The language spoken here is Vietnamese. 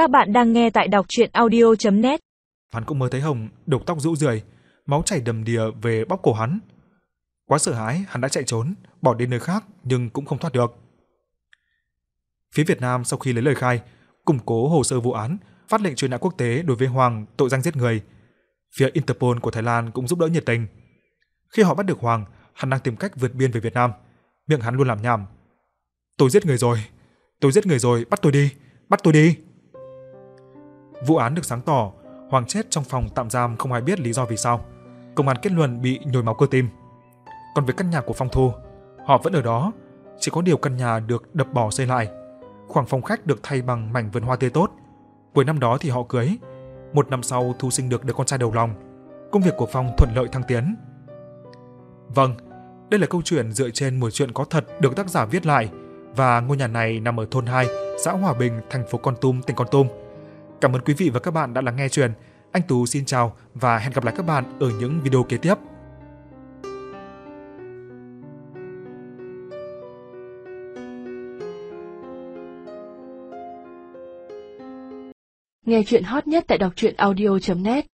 Các bạn đang nghe tại đọc chuyện audio.net Hắn cũng mới thấy Hồng đục tóc rũ rượi, máu chảy đầm đìa về bóp cổ hắn. Quá sợ hãi, hắn đã chạy trốn, bỏ đến nơi khác nhưng cũng không thoát được. Phía Việt Nam sau khi lấy lời khai, củng cố hồ sơ vụ án, phát lệnh truy nã quốc tế đối với Hoàng tội danh giết người. Phía Interpol của Thái Lan cũng giúp đỡ nhiệt tình. Khi họ bắt được Hoàng, hắn đang tìm cách vượt biên về Việt Nam. Miệng hắn luôn làm nhảm. Tôi giết người rồi, tôi giết người rồi, bắt tôi đi, bắt tôi đi. Vụ án được sáng tỏ, Hoàng chết trong phòng tạm giam không ai biết lý do vì sao. Công an kết luận bị nhồi máu cơ tim. Còn về căn nhà của Phong Thu, họ vẫn ở đó, chỉ có điều căn nhà được đập bỏ xây lại. Khoảng phòng khách được thay bằng mảnh vườn hoa tươi tốt. Cuối năm đó thì họ cưới. Một năm sau Thu sinh được đứa con trai đầu lòng. Công việc của Phong thuận lợi thăng tiến. Vâng, đây là câu chuyện dựa trên một chuyện có thật được tác giả viết lại và ngôi nhà này nằm ở thôn 2, xã Hòa Bình, thành phố Con Tum, tỉnh Con Tum. Cảm ơn quý vị và các bạn đã lắng nghe chuyện. Anh Tú xin chào và hẹn gặp lại các bạn ở những video kế tiếp. Nghe chuyện hot nhất tại đọc truyện audio.net